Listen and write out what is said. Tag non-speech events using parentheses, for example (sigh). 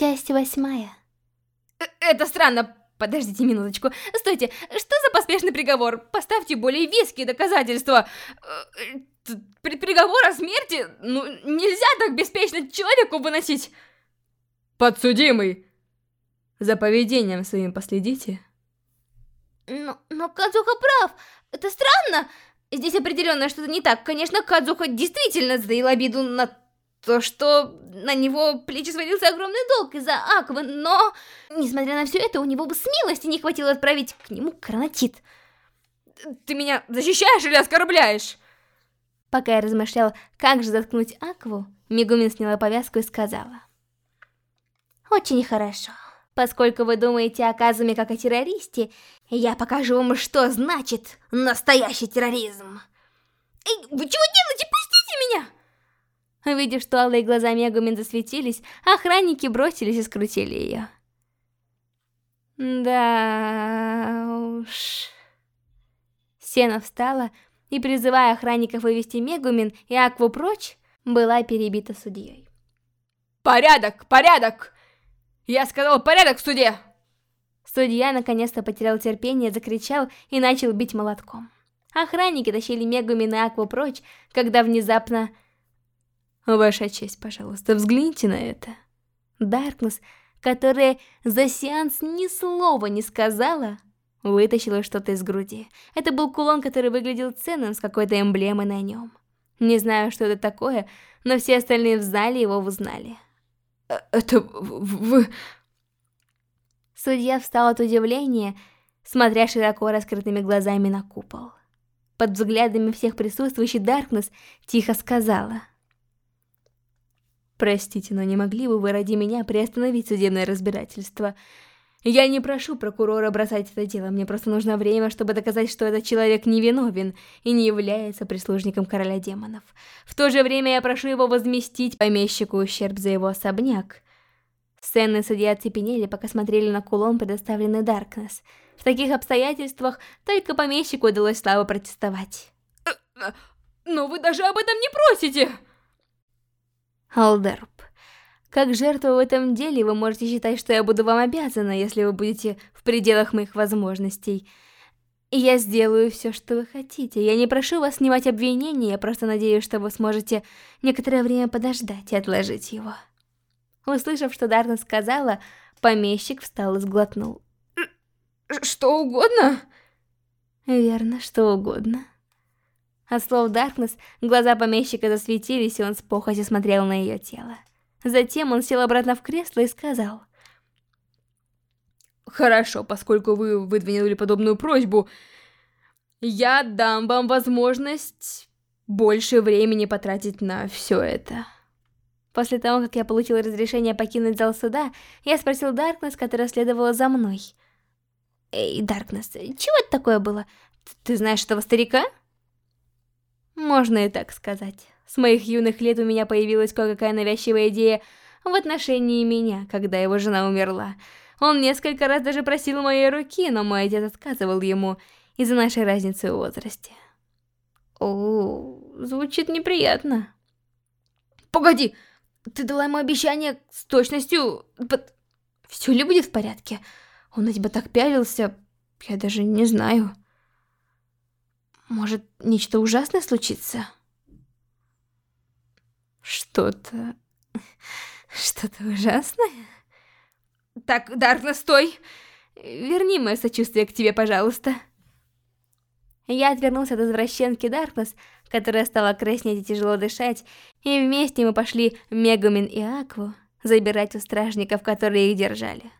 Часть восьмая. Э, это странно. Подождите минуточку. Стойте, что за поспешный приговор? Поставьте более веские доказательства. Э, приговор о смерти? Ну, нельзя так беспечно человеку выносить. Подсудимый, за поведением своим последите. Но, но Кадзуха прав. Это странно. Здесь определенно что-то не так. Конечно, Кадзуха действительно затаил обиду на то, что на него плечи свалился огромный долг из-за Аквы, но... Несмотря на все это, у него бы смелости не хватило отправить к нему Кронотит. Ты меня защищаешь или оскорбляешь? Пока я размышлял, как же заткнуть Акву, Мегумин сняла повязку и сказала. Очень хорошо. Поскольку вы думаете о Казуме как о террористе, я покажу вам, что значит настоящий терроризм. Эй, вы чего делаете? Пустите меня! Увидев, что алые глаза Мегумин засветились, охранники бросились и скрутили ее. Да уж... Сена встала и, призывая охранников вывести Мегумин и Акву прочь, была перебита судьей. «Порядок! Порядок! Я сказал порядок в суде!» Судья наконец-то потерял терпение, закричал и начал бить молотком. Охранники тащили Мегумин и Акву прочь, когда внезапно Ваша честь, пожалуйста, взгляните на это. Даркнесс, которая за сеанс ни слова не сказала, вытащила что-то из груди. Это был кулон, который выглядел ценным с какой-то эмблемой на нем. Не знаю, что это такое, но все остальные в зале его узнали. Э, это вы... Судья встал от удивления, смотря широко раскрытыми глазами на купол. Под взглядами всех присутствующих Даркнесс тихо сказала. Простите, но не могли бы вы ради меня приостановить судебное разбирательство? Я не прошу прокурора бросать это дело, мне просто нужно время, чтобы доказать, что этот человек невиновен и не является прислужником короля демонов. В то же время я прошу его возместить помещику ущерб за его особняк. Сцены и судья оцепенели, пока смотрели на кулон, предоставленный Даркнесс. В таких обстоятельствах только помещику удалось слабо протестовать. Э, э, «Но вы даже об этом не просите!» Алдерп, как жертва в этом деле вы можете считать, что я буду вам обязана, если вы будете в пределах моих возможностей. Я сделаю все, что вы хотите. Я не прошу вас снимать обвинения, я просто надеюсь, что вы сможете некоторое время подождать и отложить его. Услышав, что Дарна сказала, помещик встал и сглотнул. Что угодно? Верно, что угодно. От слов Даркнесс глаза помещика засветились, и он с похотью смотрел на ее тело. Затем он сел обратно в кресло и сказал... «Хорошо, поскольку вы выдвинули подобную просьбу, я дам вам возможность больше времени потратить на все это». После того, как я получил разрешение покинуть зал суда, я спросил Даркнесс, которая следовала за мной. «Эй, Даркнесс, чего это такое было? Ты знаешь этого старика?» Можно и так сказать. С моих юных лет у меня появилась кое-какая навязчивая идея в отношении меня, когда его жена умерла. Он несколько раз даже просил моей руки, но мой отец отказывал ему из-за нашей разницы в возрасте. О, звучит неприятно. Погоди, ты дала ему обещание с точностью... Все ли будет в порядке? Он на тебя так пялился, я даже не знаю. Может, нечто ужасное случится? Что-то... (laughs) Что-то ужасное? Так, Даркна, стой! Верни мое сочувствие к тебе, пожалуйста. Я отвернулся от извращенки Даркнесс, которая стала краснеть и тяжело дышать, и вместе мы пошли Мегумин и Акву забирать у стражников, которые их держали.